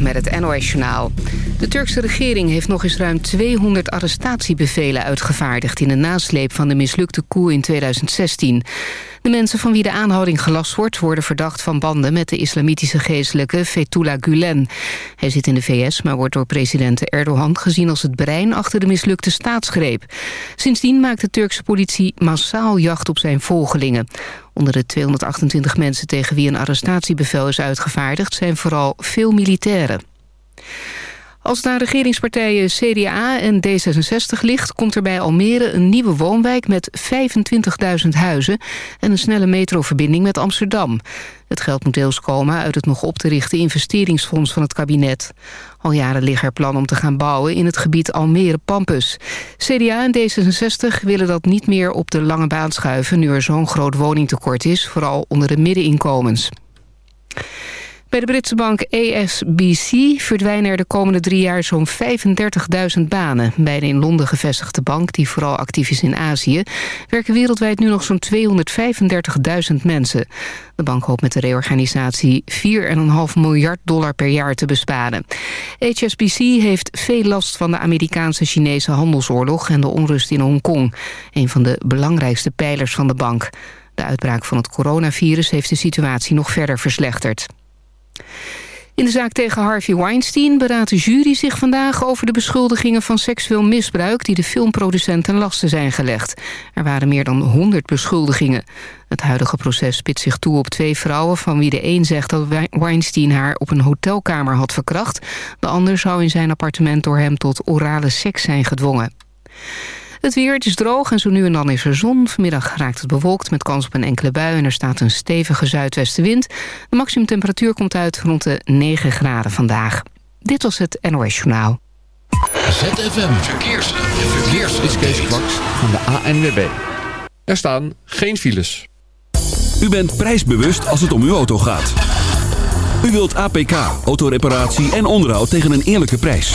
Met het NOS-journaal. De Turkse regering heeft nog eens ruim 200 arrestatiebevelen uitgevaardigd... in de nasleep van de mislukte coup in 2016. De mensen van wie de aanhouding gelast wordt... worden verdacht van banden met de islamitische geestelijke Fethullah Gulen. Hij zit in de VS, maar wordt door president Erdogan gezien... als het brein achter de mislukte staatsgreep. Sindsdien maakt de Turkse politie massaal jacht op zijn volgelingen. Onder de 228 mensen tegen wie een arrestatiebevel is uitgevaardigd... zijn vooral veel militairen. Als naar regeringspartijen CDA en D66 ligt... komt er bij Almere een nieuwe woonwijk met 25.000 huizen... en een snelle metroverbinding met Amsterdam. Het geld moet deels komen uit het nog op te richten investeringsfonds van het kabinet. Al jaren liggen er plannen om te gaan bouwen in het gebied Almere-Pampus. CDA en D66 willen dat niet meer op de lange baan schuiven... nu er zo'n groot woningtekort is, vooral onder de middeninkomens. Bij de Britse bank ASBC verdwijnen er de komende drie jaar zo'n 35.000 banen. Bij de in Londen gevestigde bank, die vooral actief is in Azië... werken wereldwijd nu nog zo'n 235.000 mensen. De bank hoopt met de reorganisatie 4,5 miljard dollar per jaar te besparen. HSBC heeft veel last van de Amerikaanse-Chinese handelsoorlog... en de onrust in Hongkong, een van de belangrijkste pijlers van de bank. De uitbraak van het coronavirus heeft de situatie nog verder verslechterd. In de zaak tegen Harvey Weinstein beraadt de jury zich vandaag over de beschuldigingen van seksueel misbruik die de filmproducent ten laste zijn gelegd. Er waren meer dan 100 beschuldigingen. Het huidige proces spit zich toe op twee vrouwen van wie de een zegt dat Weinstein haar op een hotelkamer had verkracht. De ander zou in zijn appartement door hem tot orale seks zijn gedwongen. Het weer, het is droog en zo nu en dan is er zon. Vanmiddag raakt het bewolkt met kans op een enkele bui... en er staat een stevige zuidwestenwind. De maximumtemperatuur komt uit rond de 9 graden vandaag. Dit was het NOS Journaal. ZFM Verkeers. Verkeers. Dit is Kees Kwaks van de ANWB. Er staan geen files. U bent prijsbewust als het om uw auto gaat. U wilt APK, autoreparatie en onderhoud tegen een eerlijke prijs.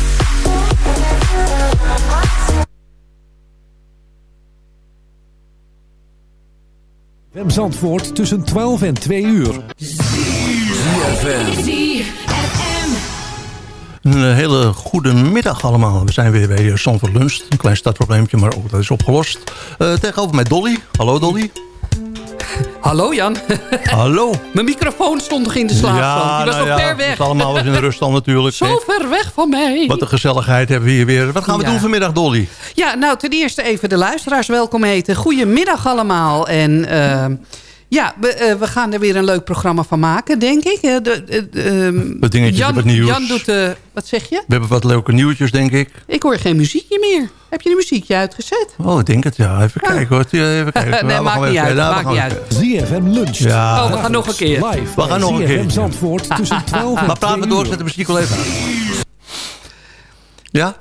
ZFM Zandvoort tussen 12 en 2 uur. Een hele goede middag allemaal. We zijn weer bij Zandvoort Lunch. Een klein startprobleempje, maar ook dat is opgelost. Uh, tegenover mij Dolly. Hallo Dolly. Hallo Jan. Hallo. Mijn microfoon stond nog in de slaapstand. Ja, Die was nou nog ja, ver weg. Het is allemaal eens in de rust al natuurlijk. Zo ver weg van mij. Wat een gezelligheid hebben we hier weer. Wat gaan we Ja. doen vanmiddag, Dolly? Ja, nou ten eerste even de luisteraars welkom heten. Goedemiddag allemaal. En eh, ja, we, eh, we gaan er weer een leuk programma van maken, denk ik. Eh, de, de, de, ehm, Wat dingetjes Jan, op het nieuws. Jan doet, eh, wat zeg je? We hebben wat leuke nieuwtjes, denk ik. Ik hoor geen muziekje meer. Heb je de muziekje uitgezet? Oh, ik denk het, ja. Even kijken hoor. Even kijken. Nee, Nou, we maakt niet uit, nou, we maakt niet uit. ZFM luncht. Ja. Oh, we gaan nog een keer. Live We gaan nog een keer. Zandvoort tussen 12 en Maar praat 2 maar door, zet de muziek wel even aan. Ja?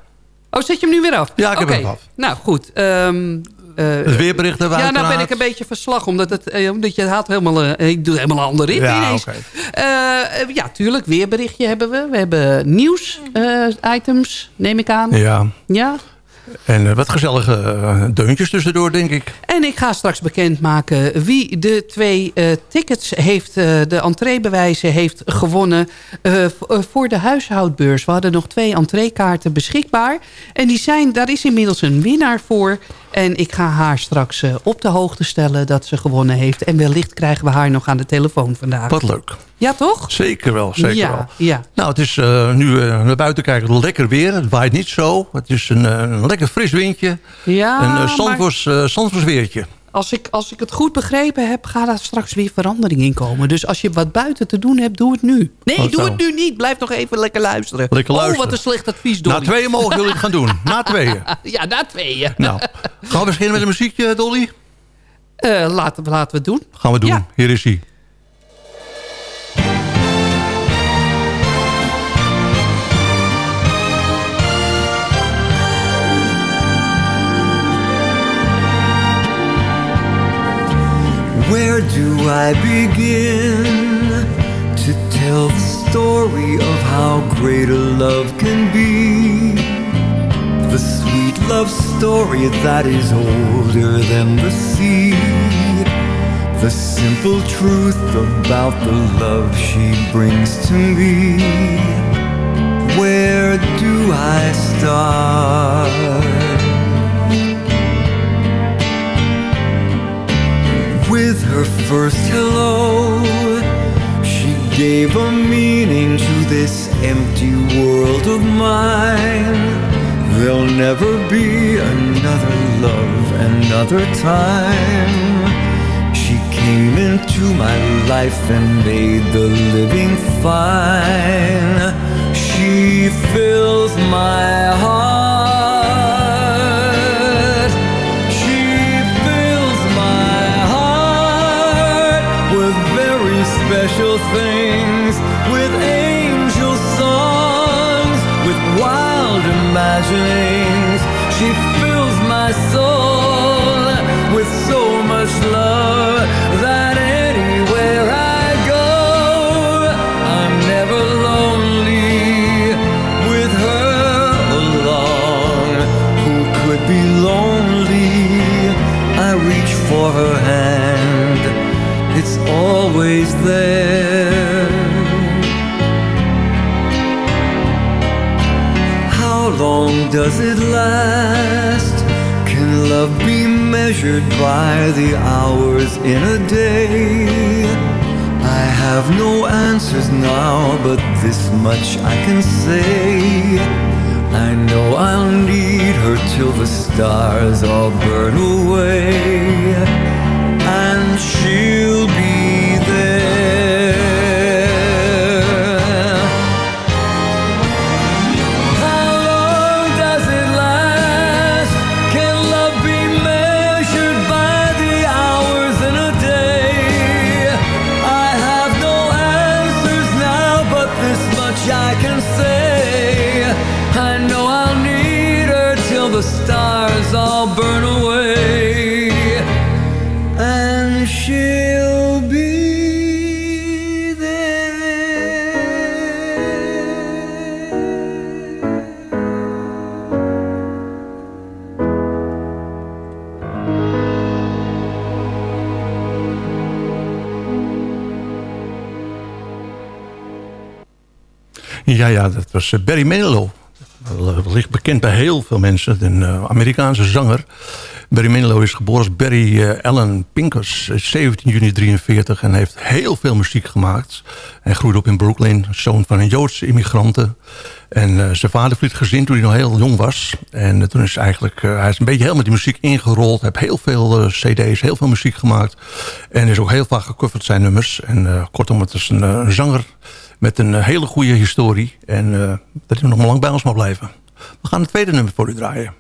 Oh, zet je hem nu weer af? Ja, ik heb hem af. Nou, goed. Ehm, eh, Het weerbericht hebben we Ja, nou ben ik een beetje verslag. Omdat, het, eh, omdat je haalt helemaal, eh, ik doe helemaal een andere rit Ja, ineens. Eh, eh, ja, tuurlijk. Weerberichtje hebben we. We hebben nieuws eh, items, neem ik aan. Ja, Ja. en eh, wat gezellige eh, deuntjes tussendoor, denk ik. En ik ga straks bekendmaken wie de twee eh, tickets heeft, eh, de entreebewijzen heeft gewonnen eh, eh, voor de huishoudbeurs. We hadden nog twee entreekaarten beschikbaar. En die zijn, daar is inmiddels een winnaar voor. En ik ga haar straks eh, op de hoogte stellen dat ze gewonnen heeft. En wellicht krijgen we haar nog aan de telefoon vandaag. Wat leuk. Ja, toch? Zeker wel, zeker ja, wel. Ja. Nou, het is eh, nu eh, naar buiten kijken lekker weer. Het waait niet zo. Het is een, lekker fris windje. ja een uh, maar Zandvoors, weertje. Als ik, als ik het goed begrepen heb, gaat daar straks weer verandering in komen. Dus als je wat buiten te doen hebt, doe het nu. Nee, Oh, doe zo. het nu niet. Blijf nog even lekker luisteren. Lekker Oh, luisteren. wat een slecht advies, Dolly. Na tweeën mogen jullie het gaan doen. Na tweeën. Ja, na tweeën. Nou, gaan we beginnen met de muziek, Dolly? Eh, laten, we- laten we het doen. Gaan we doen. Ja. Hier is hij. Where do I begin to tell the story of how great a love can be? The sweet love story that is older than the sea. The simple truth about the love she brings to me. Where do I start? Her first hello, she gave a meaning to this empty world of mine. There'll never be another love, another time. She came into my life and made the living fine. She fills my heart. Special things, with angel songs, with wild imaginings. She fills my soul does it last? Can love be measured by the hours in a day? I have no answers now, but this much I can say. I know I'll need her till the stars all burn away, and she'll dat was eh, Barry Manilow. Wellicht bekend bij heel veel mensen. Een eh, Amerikaanse zanger. Barry Manilow is geboren als Barry eh, Allen Pincus. is 17 juni 43 en heeft heel veel muziek gemaakt. Hij groeide op in Brooklyn. Zoon van een Joodse immigranten. En eh, zijn vader verliet gezin toen hij nog heel jong was. En eh, toen is eigenlijk, eh, hij is een beetje met die muziek ingerold. Heeft heel veel eh, cd's, heel veel muziek gemaakt. En is ook heel vaak gecoverd zijn nummers. En eh, kortom, het is eh, een zanger met een eh, hele goede historie. En eh, dat hij nog maar lang bij ons mag blijven. We gaan het tweede nummer voor u draaien.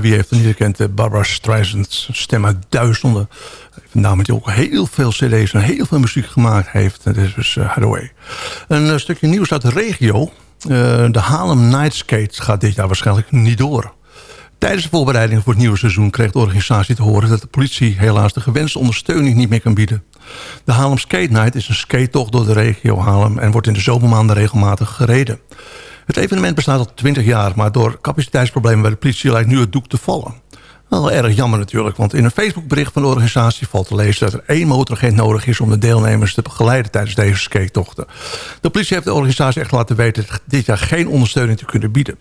Wie heeft het niet gekend? Eh, Barbara Streisand, stem uit duizenden. Een naam die ook heel veel cd's en heel veel muziek gemaakt heeft. Dat is dus uh. Een eh, stukje nieuws uit de regio. De Harlem Night Skate gaat dit jaar waarschijnlijk niet door. Tijdens de voorbereidingen voor het nieuwe seizoen kreeg de organisatie te horen... dat de politie helaas de gewenste ondersteuning niet meer kan bieden. De Haarlem Skate Night is een skate-tocht door de regio Haarlem... en wordt in de zomermaanden regelmatig gereden. Het evenement bestaat al 20 jaar... maar door capaciteitsproblemen bij de politie lijkt nu het doek te vallen. Wel erg jammer natuurlijk, want in een Facebookbericht van de organisatie valt te lezen dat er één motoragent nodig is om de deelnemers te begeleiden tijdens deze skate-tochten. De politie heeft de organisatie echt laten weten dit jaar geen ondersteuning te kunnen bieden.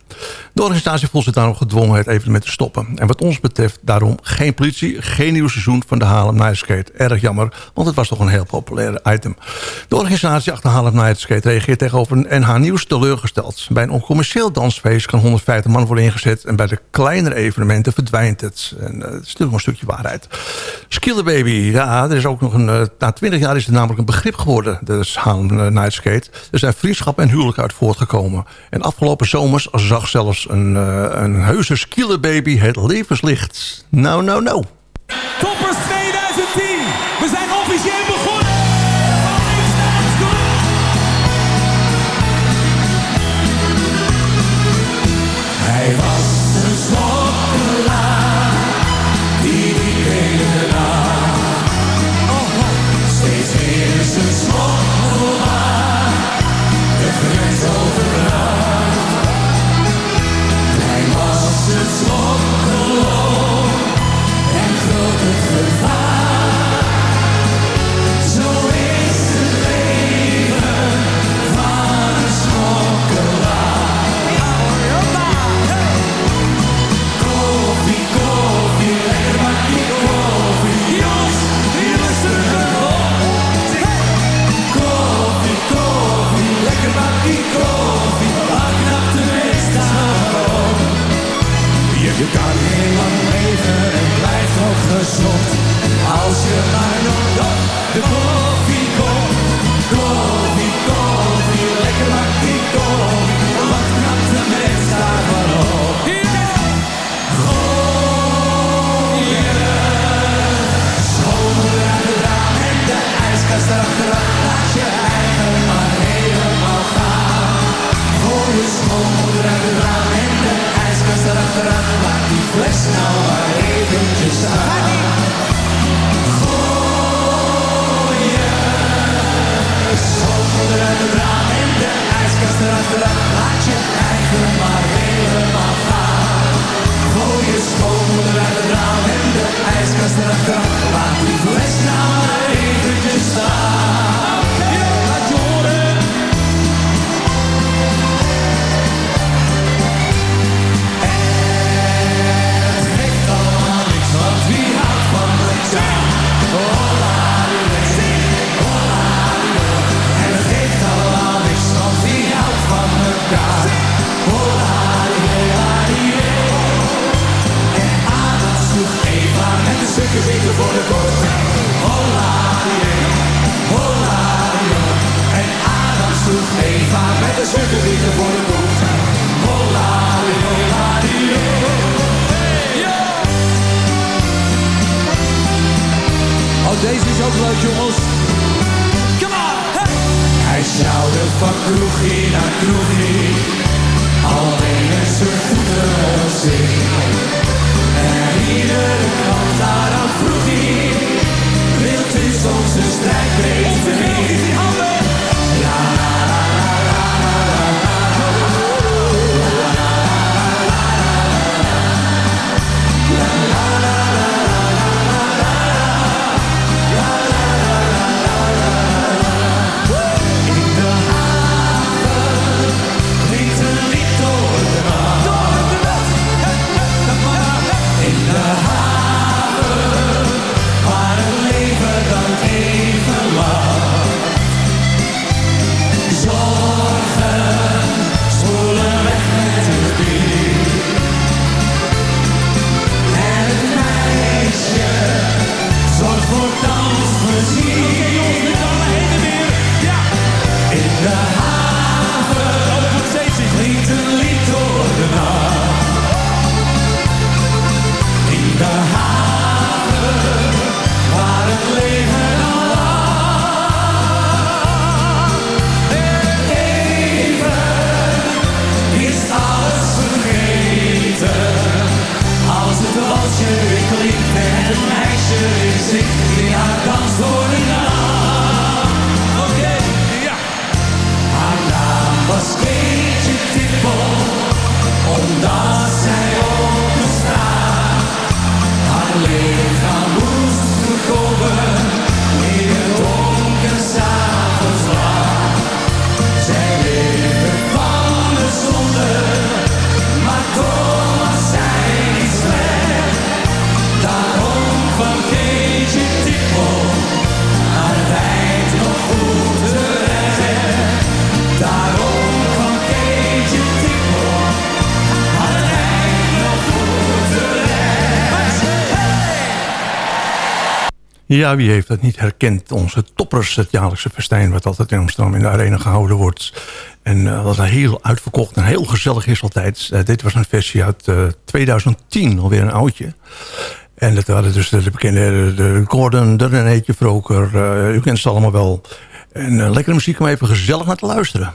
De organisatie voelt zich daarom gedwongen het evenement te stoppen. En wat ons betreft daarom geen politie, geen nieuw seizoen van de Haarlem Night Skate. Erg jammer, want het was toch een heel populair item. De organisatie achter Haarlem Night Skate reageert tegenover NH Nieuws teleurgesteld. Bij een oncommercieel dansfeest kan 150 man worden ingezet en bij de kleinere evenementen verdwijnt het. En uh, het is natuurlijk een stukje waarheid. Skiller Baby, ja, er is ook nog een... Uh, na 20 jaar is het namelijk een begrip geworden. Dat is Haarlem uh, Night Skate. Er zijn vriendschap en huwelijk uit voortgekomen. En afgelopen zomers zag zelfs een, een heuse Skiller Baby het levenslicht. Nou, nou, nou. Toppers 2010. We zijn officieel begonnen. Hij de koffie komt. Koffie, koffie, lekker maakt die koffie. Wat gaat de mens daarvan op? Gooi je schoon uit raam en de ijskast erachteraan. Laat je eigen maar helemaal gaan. Gooi je schoon uit raam en de ijskast erachteraan. Laat die fles nou maar eventjes aan. ijskast erachteraan, laat je eigen maken. Ja, wie heeft dat niet herkend? Onze toppers, het jaarlijkse festijn... wat altijd in Amsterdam in de arena gehouden wordt. En uh, dat is heel uitverkocht en heel gezellig is altijd. Eh, dit was een versie uit eh, 2010, alweer een oudje. En dat waren dus de, bekende de Gordon, de Renéetje Vroker. Eh, u kent ze allemaal wel. En lekkere muziek om even gezellig naar te luisteren.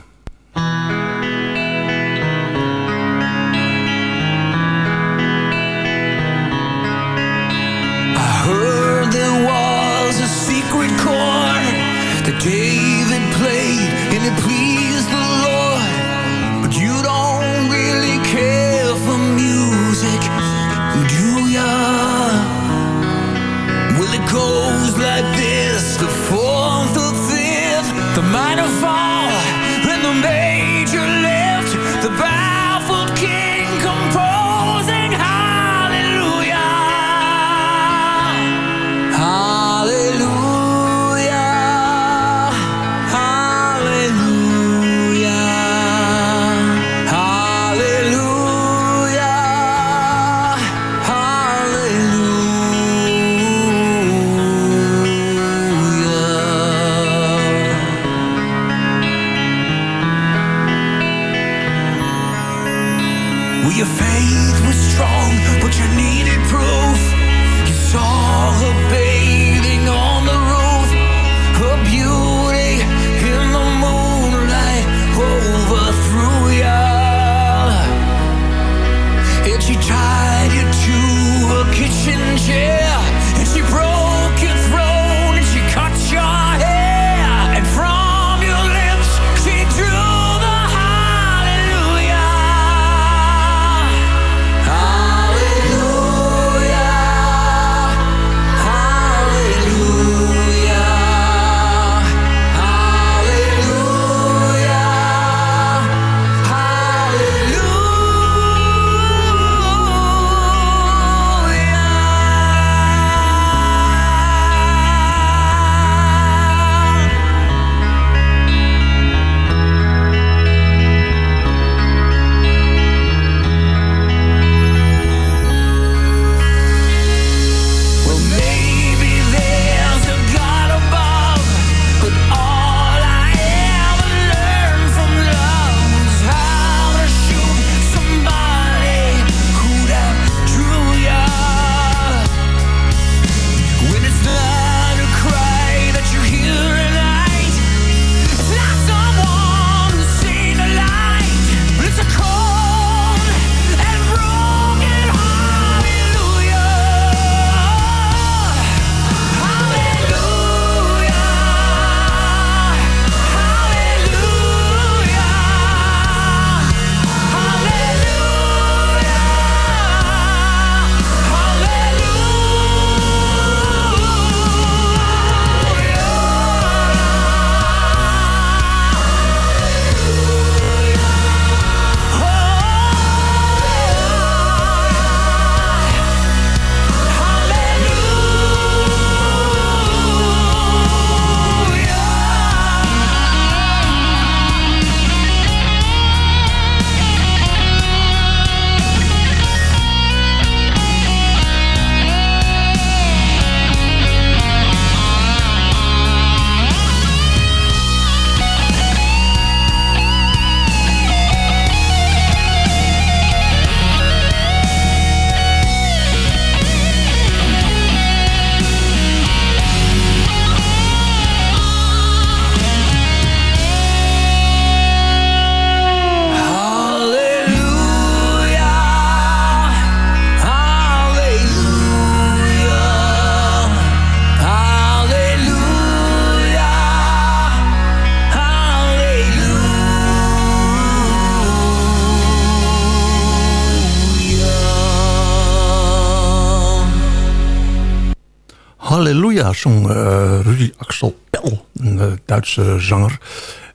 Halleluja zong uh, Rudy Axel Pel, een uh, Duitse zanger.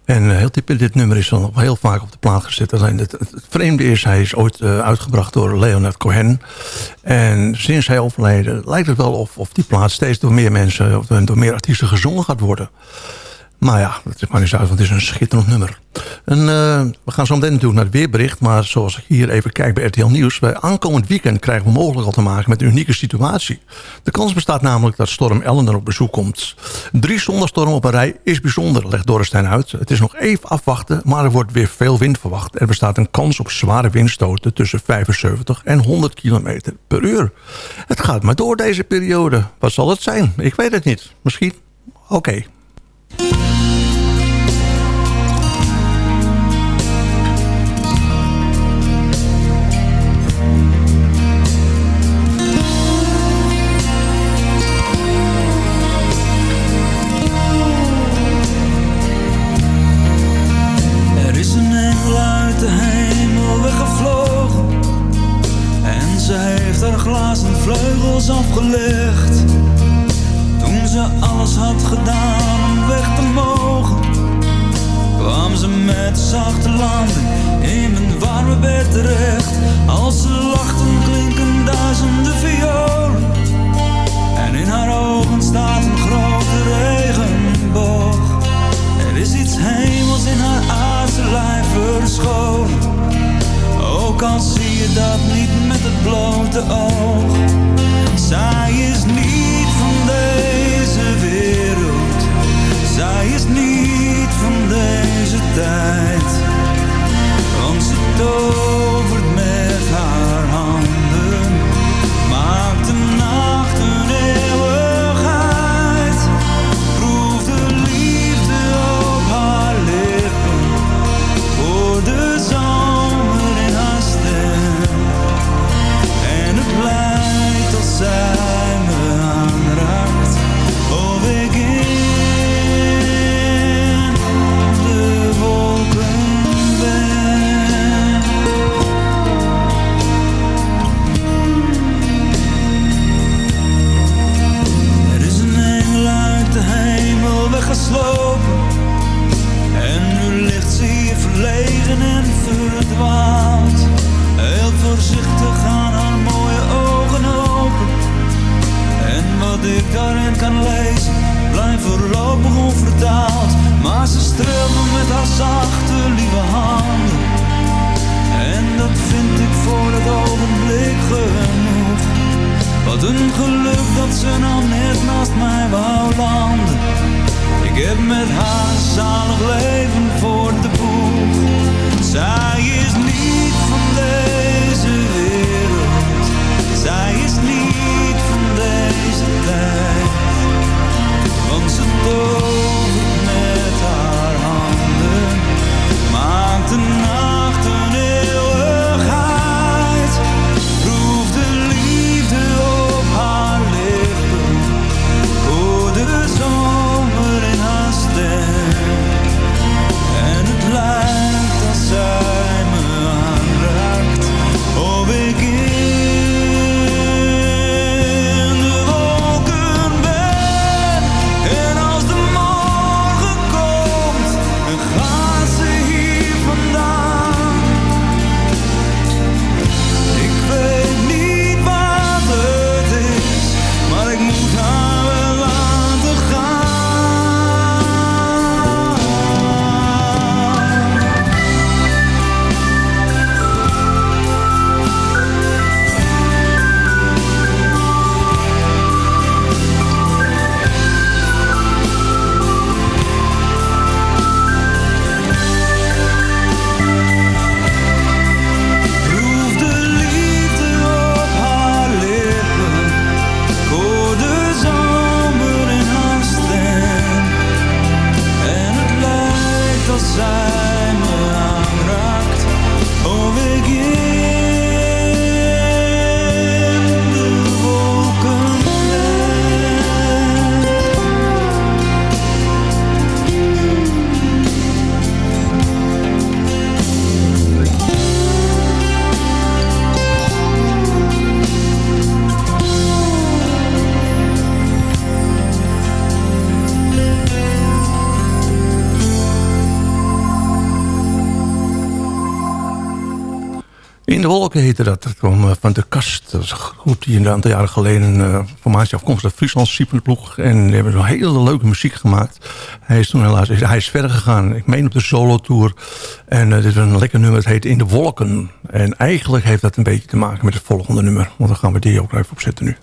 En heel type, dit nummer is dan heel vaak op de plaat gezet. Alleen het, vreemde is, hij is ooit uitgebracht door Leonard Cohen. En sinds hij overleden lijkt het wel of, of die plaat steeds door meer mensen... of door meer artiesten gezongen gaat worden. Maar ja, dat is maar niet uit, want het is een schitterend nummer. En, uh, we gaan zo meteen natuurlijk naar het weerbericht. Maar zoals ik hier even kijk bij RTL Nieuws... bij aankomend weekend krijgen we mogelijk al te maken met een unieke situatie. De kans bestaat namelijk dat storm Ellen er op bezoek komt. Drie zondagstormen op een rij is bijzonder, legt Dorrestein uit. Het is nog even afwachten, maar er wordt weer veel wind verwacht. Er bestaat een kans op zware windstoten tussen 75 en 100 km per uur. Het gaat maar door deze periode. Wat zal het zijn? Ik weet het niet. Misschien? Oké. Thank you. Heette dat. Dat kwam eh, van de kast. Dat was goed die een aantal jaren geleden uh, formatie afkomstig Friesland ploeg. En die hebben zo'n hele leuke muziek gemaakt. Hij is toen helaas hij is verder gegaan. Ik meen op de solo tour. En uh, dit is een lekker nummer. Het heet In de Wolken. En eigenlijk heeft dat een beetje te maken met het volgende nummer. Want dan gaan we die ook even opzetten nu.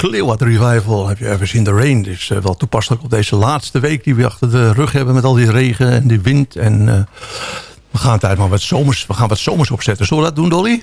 Clearwater Revival heb je Ever in the Rain. Dus wel toepasselijk op deze laatste week die we achter de rug hebben... met al die regen en die wind. En uh, we gaan het maar wat zomers, we gaan wat zomers opzetten. Zullen we dat doen, Dolly?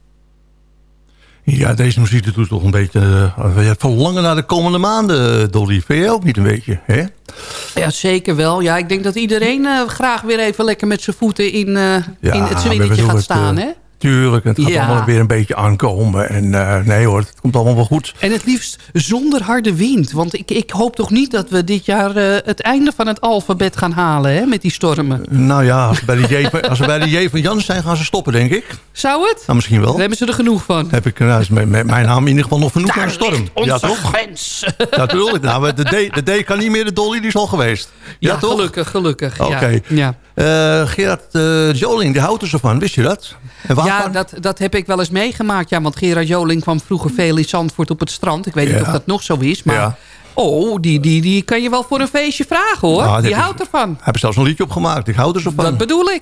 Ja, deze muziek doet toch een beetje uh, verlangen naar de komende maanden, Dolly. Vind je ook niet een beetje, hè? Ja, zeker wel. Ja, ik denk dat iedereen uh, graag weer even lekker met zijn voeten in, uh, Ja, in het zwinnetje gaat staan, eh, hè? Tuurlijk, het gaat Ja. allemaal weer een beetje aankomen. En eh, nee hoor, het komt allemaal wel goed. En het liefst zonder harde wind. Want ik, ik hoop toch niet dat we dit jaar eh, het einde van het alfabet gaan halen, hè? Met die stormen. Nou ja, als we bij de J van, als we bij de J van Jans zijn, gaan ze stoppen, denk ik. Zou het? Nou, misschien wel. Daar hebben ze er genoeg van. Heb ik, nou, is mijn, naam in ieder geval nog genoeg aan de storm. Ja, toch? grens. Ja, tuurlijk. Nou, de, D, de D kan niet meer, de Dolly die is al geweest. Ja, Ja, toch? gelukkig, gelukkig. ja. Oké. Ja. Eh, Gerard eh, Joling, die houdt er zo van. Wist je dat? En? Ja, dat, dat heb ik wel eens meegemaakt. Ja, want Gerard Joling kwam vroeger veel in Zandvoort op het strand. Ik weet niet of dat nog zo is, maar... Ja. Oh, die, die, die kan je wel voor een feestje vragen, hoor. Nou, die houdt ervan. Hij heeft zelfs een liedje opgemaakt. Ik hou er zo van. Dat bedoel ik.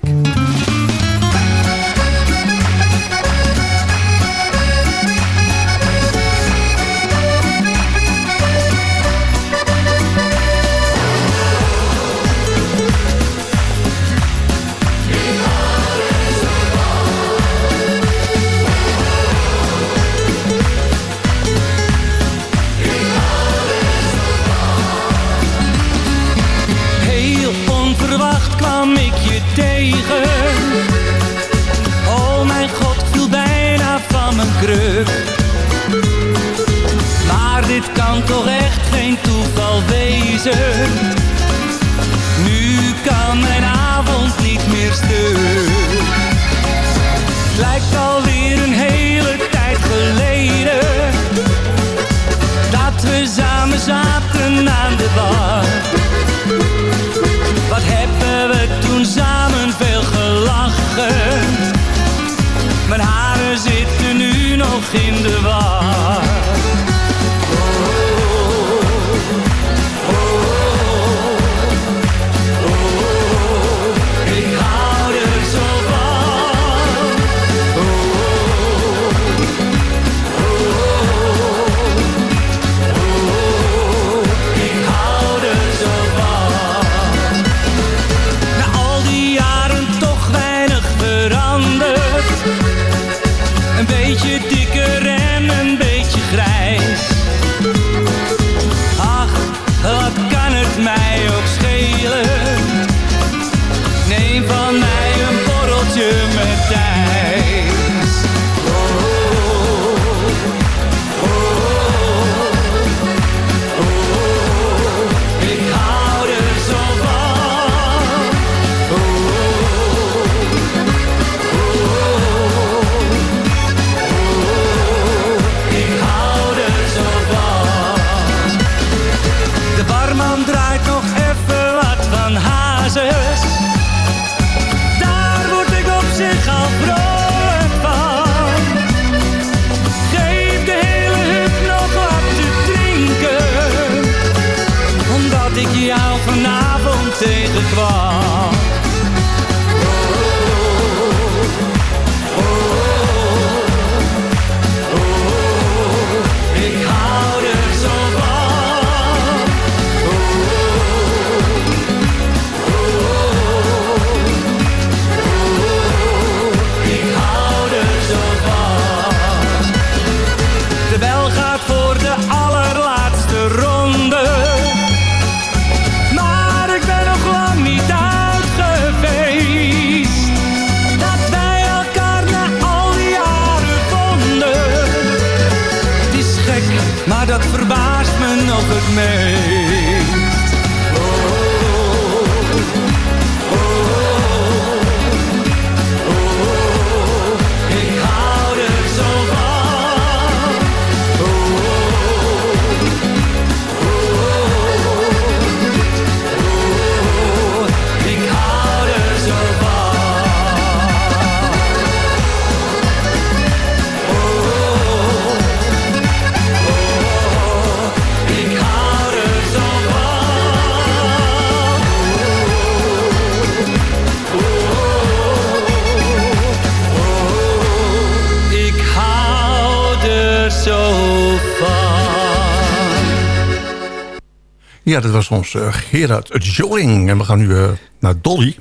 Ja, dat was ons eh, Gerard Joling. En we gaan nu eh, naar Dolly.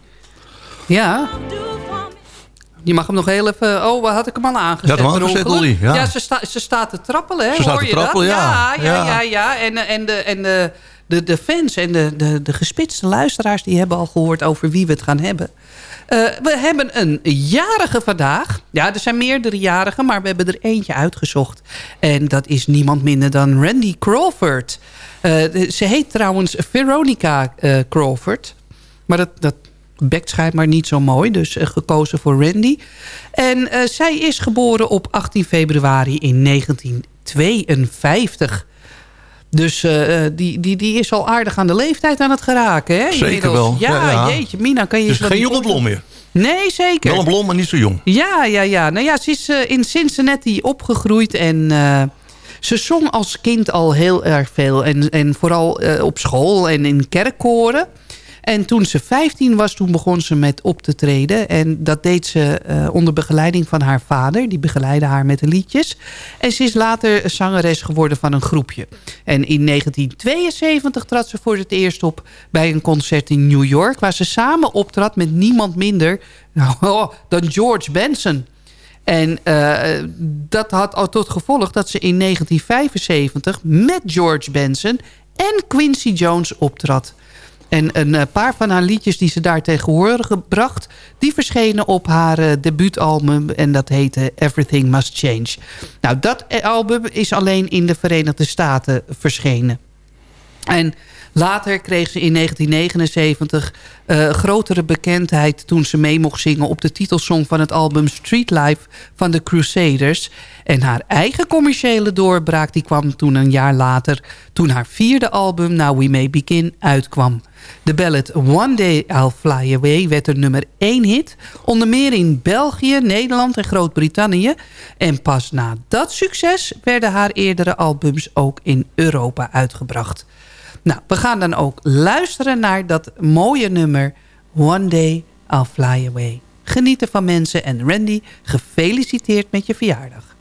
Ja. Je mag hem nog heel even... Oh, waar had ik hem al aangezet? Ja, aangezet? Dolly, ja. ze, sta, ze staat te trappelen, hè? Ze staat Hoor te je trappelen, dat? ja. Ja, ja, Ja. En, en, de, en de, de, de, de fans en de, de, de gespitste luisteraars... die hebben al gehoord over wie we het gaan hebben. Eh, we hebben een jarige vandaag. Ja, er zijn meerdere jarigen, maar we hebben er eentje uitgezocht. En dat is niemand minder dan Randy Crawford. Eh, ze heet trouwens Veronica eh, Crawford. Maar dat, dat bekt schijnbaar niet zo mooi. Dus gekozen voor Randy. En zij is geboren op 18 februari in 1952. Dus eh, eh, die, die, die is al aardig aan de leeftijd aan het geraken. Hè, Zeker inmiddels. wel. Ja, jeetje, Mina, kan je Dus geen jonge blom meer. Nee, zeker. Wel een blom, maar niet zo jong. Ja, ja, ja. Nou ja, ze is eh, in Cincinnati opgegroeid en ze zong als kind al heel erg veel. En, en vooral op school en in kerkkoren. En toen ze 15 was, toen begon ze met op te treden. En dat deed ze eh, onder begeleiding van haar vader. Die begeleidde haar met de liedjes. En ze is later zangeres geworden van een groepje. En in 1972 trad ze voor het eerst op bij een concert in New York... waar ze samen optrad met niemand minder nou, dan George Benson. En eh, dat had al tot gevolg dat ze in 1975 met George Benson en Quincy Jones optrad. En een eh, paar van haar liedjes die ze daar tegenwoordig gebracht... die verschenen op haar eh, debuutalbum en dat heette Everything Must Change. Nou, dat eh, album is alleen in de Verenigde Staten verschenen. En later kreeg ze in 1979 eh, grotere bekendheid... toen ze mee mocht zingen op de titelsong van het album Street Life van de Crusaders. En haar eigen commerciële doorbraak die kwam toen een jaar later... toen haar vierde album Now We May Begin uitkwam. De ballad One Day I'll Fly Away werd een nummer 1 hit. Onder meer in België, Nederland en Groot-Brittannië. En pas na dat succes werden haar eerdere albums ook in Europa uitgebracht. Nou, we gaan dan ook luisteren naar dat mooie nummer One Day I'll Fly Away. Genieten van mensen en Randy, gefeliciteerd met je verjaardag.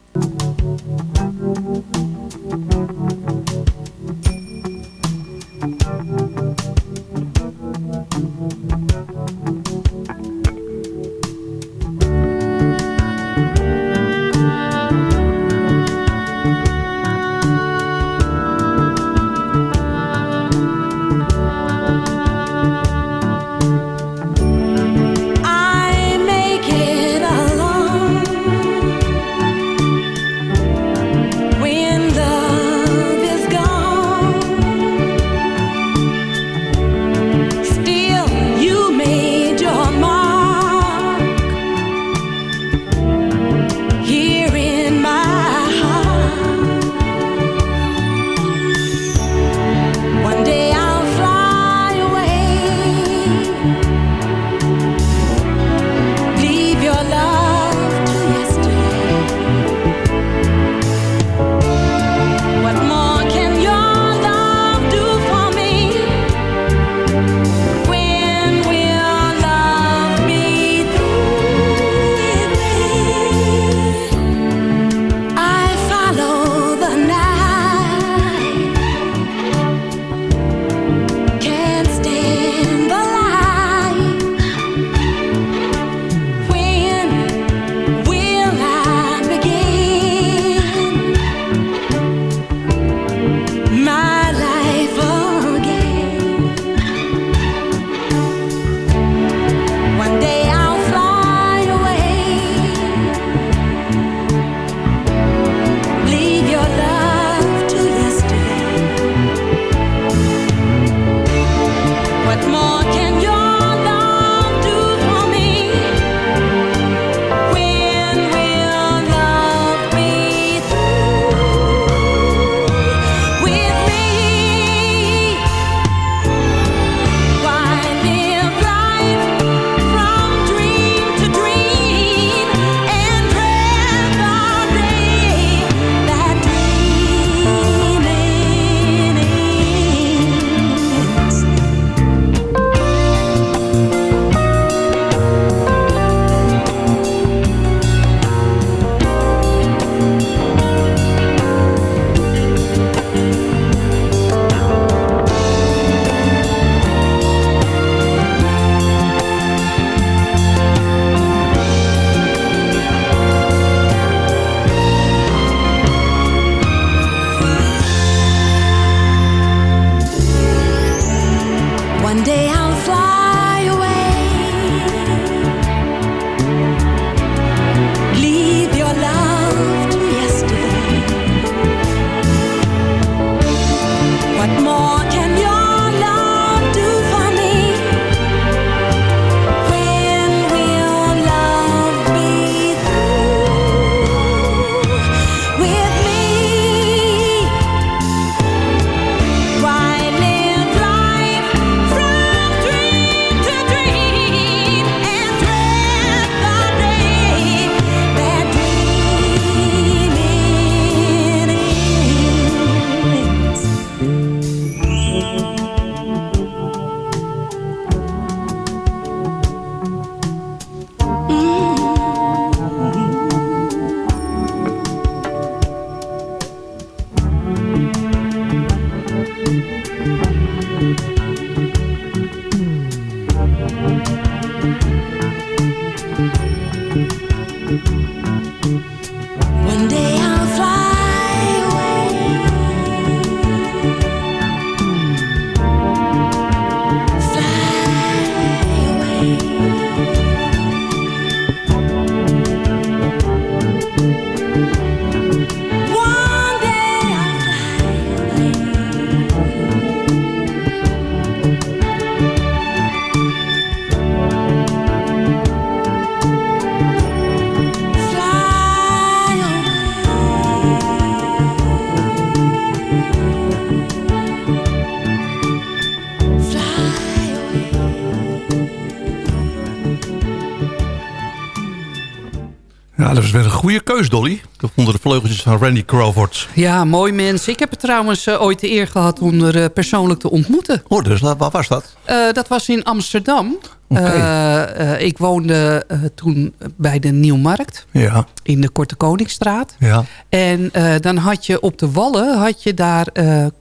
Goede keus, Dolly. Onder de vleugeltjes van Randy Crawford. Ja, mooi mens. Ik heb het trouwens eh, ooit de eer gehad om er eh, persoonlijk te ontmoeten. Oh, dus waar was dat? Eh, dat was in Amsterdam. Eh, ik woonde toen bij de Nieuwmarkt. Ja. In de Korte Koningsstraat. Ja. En dan had je op de Wallen had je daar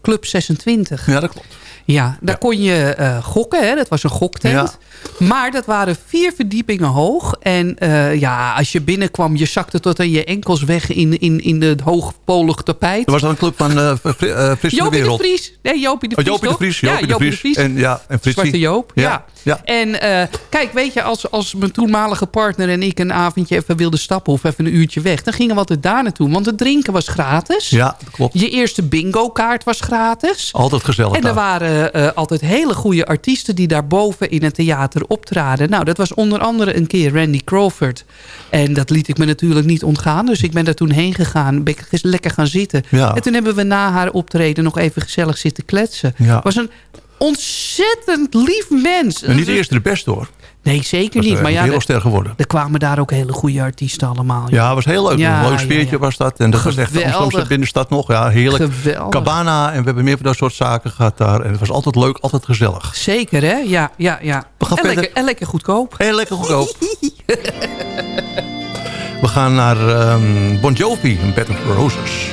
Club 26. Ja, dat klopt. Ja, daar kon je eh, gokken. Hè? Dat was een goktent. Maar dat waren vier verdiepingen hoog. En eh, ja, als je binnenkwam, je zakte tot aan je enkels weg in, in, in de hoogpolig tapijt. Dat was dan een club van uh, Fri uh, Frits de Jopie de Wereld. Vries. Nee, Jopie de Oh, Vries, Jopie de? Vries, Ja, de Vries. En, ja, en Fritsie. Zwarte Joop, ja. Ja. En eh, kijk, weet je, als, als mijn toenmalige partner en ik een avondje even wilden stappen... of even een uurtje weg, dan gingen we altijd daar naartoe. Want het drinken was gratis. Ja, dat klopt. Je eerste bingo kaart was gratis. Altijd gezellig En er daar. waren altijd hele goede artiesten die daar boven in het theater optraden. Nou, dat was onder andere een keer Randy Crawford. En dat liet ik me natuurlijk niet ontgaan. Dus ik ben daar toen heen gegaan. Ben ik lekker gaan zitten. Ja. En toen hebben we na haar optreden nog even gezellig zitten kletsen. Ja. was een ontzettend lief mens. En niet de eerste de beste hoor. Nee, zeker Was, niet. Maar ja, er, geworden. er kwamen daar ook hele goede artiesten allemaal. Ja, het was heel leuk. Ja, een leuk sfeertje ja. was dat. En dat was echt de Geweldig. Amsterdamse binnenstad nog. Ja, heerlijk. Geweldig. Cabana en we hebben meer van dat soort zaken gehad daar. En het was altijd leuk, altijd gezellig. Zeker, hè? Ja, ja, ja. En, lekker, en lekker goedkoop. Heel lekker goedkoop. We gaan naar ehm, Bon Jovi en Bed of Roses.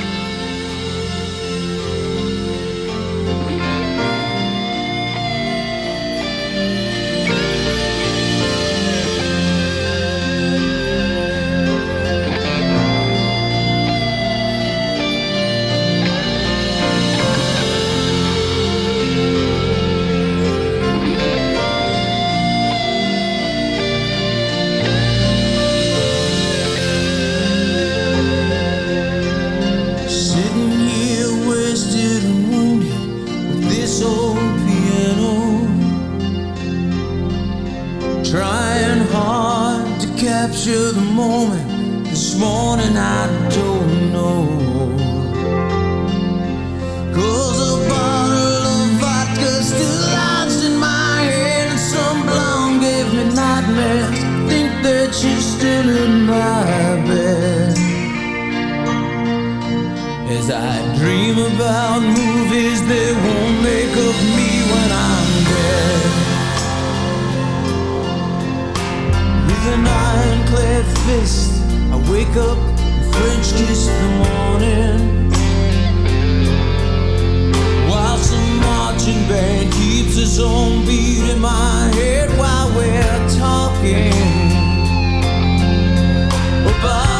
She's still in my bed. As I dream about movies they won't make of me when I'm dead. With an ironclad fist, I wake up and French kiss the morning. While some marching band keeps its own beat in my head while we're talking above.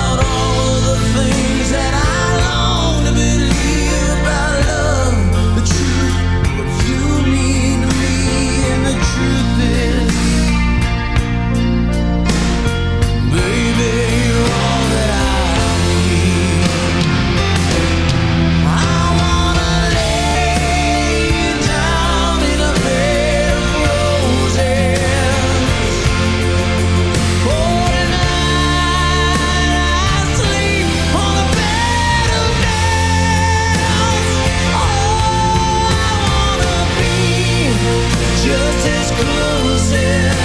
closing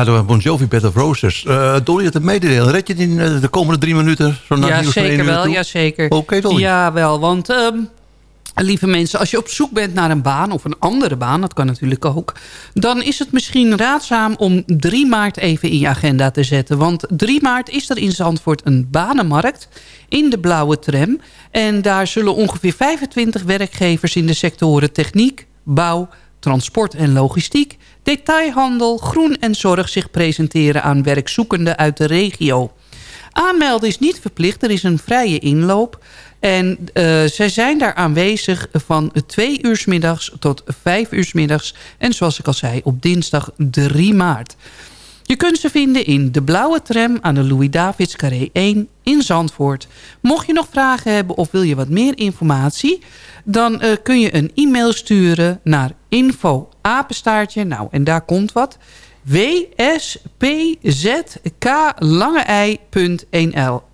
Ja, door Bon Jovi Bed of Roses. Uh, Dolly, het mededelen. Red je het in eh, de komende drie minuten? Zo na het Ja, zeker wel. Ja, zeker. Oké, Dolly. Ja, wel. Want, ehm, lieve mensen, als je op zoek bent naar een baan... of een andere baan, dat kan natuurlijk ook... dan is het misschien raadzaam om 3 maart even in je agenda te zetten. Want 3 maart is er in Zandvoort een banenmarkt in de blauwe tram. En daar zullen ongeveer 25 werkgevers in de sectoren techniek, bouw, transport en logistiek... detailhandel, groen en zorg zich presenteren aan werkzoekenden uit de regio. Aanmelden is niet verplicht, er is een vrije inloop. En eh, zij zijn daar aanwezig van 2 uur middags tot 5 uur middags. En zoals ik al zei, op dinsdag 3 maart. Je kunt ze vinden in de blauwe tram aan de Louis-Davids Carré 1 in Zandvoort. Mocht je nog vragen hebben of wil je wat meer informatie... dan eh, kun je een e-mail sturen naar info apenstaartje. Nou, en daar komt wat. wspzk.nl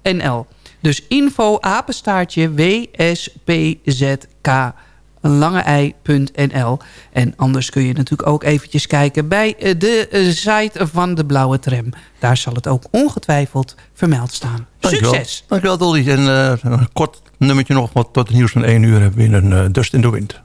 NL. Dus info apenstaartje wspzk langei.nl. En anders kun je natuurlijk ook eventjes kijken bij eh, de eh, site van de Blauwe Tram. Daar zal het ook ongetwijfeld vermeld staan. Dankjewel. Succes! Dankjewel, Dolly. En eh, een kort nummertje nog, want tot het nieuws van één uur hebben we een eh, Dust in the Wind.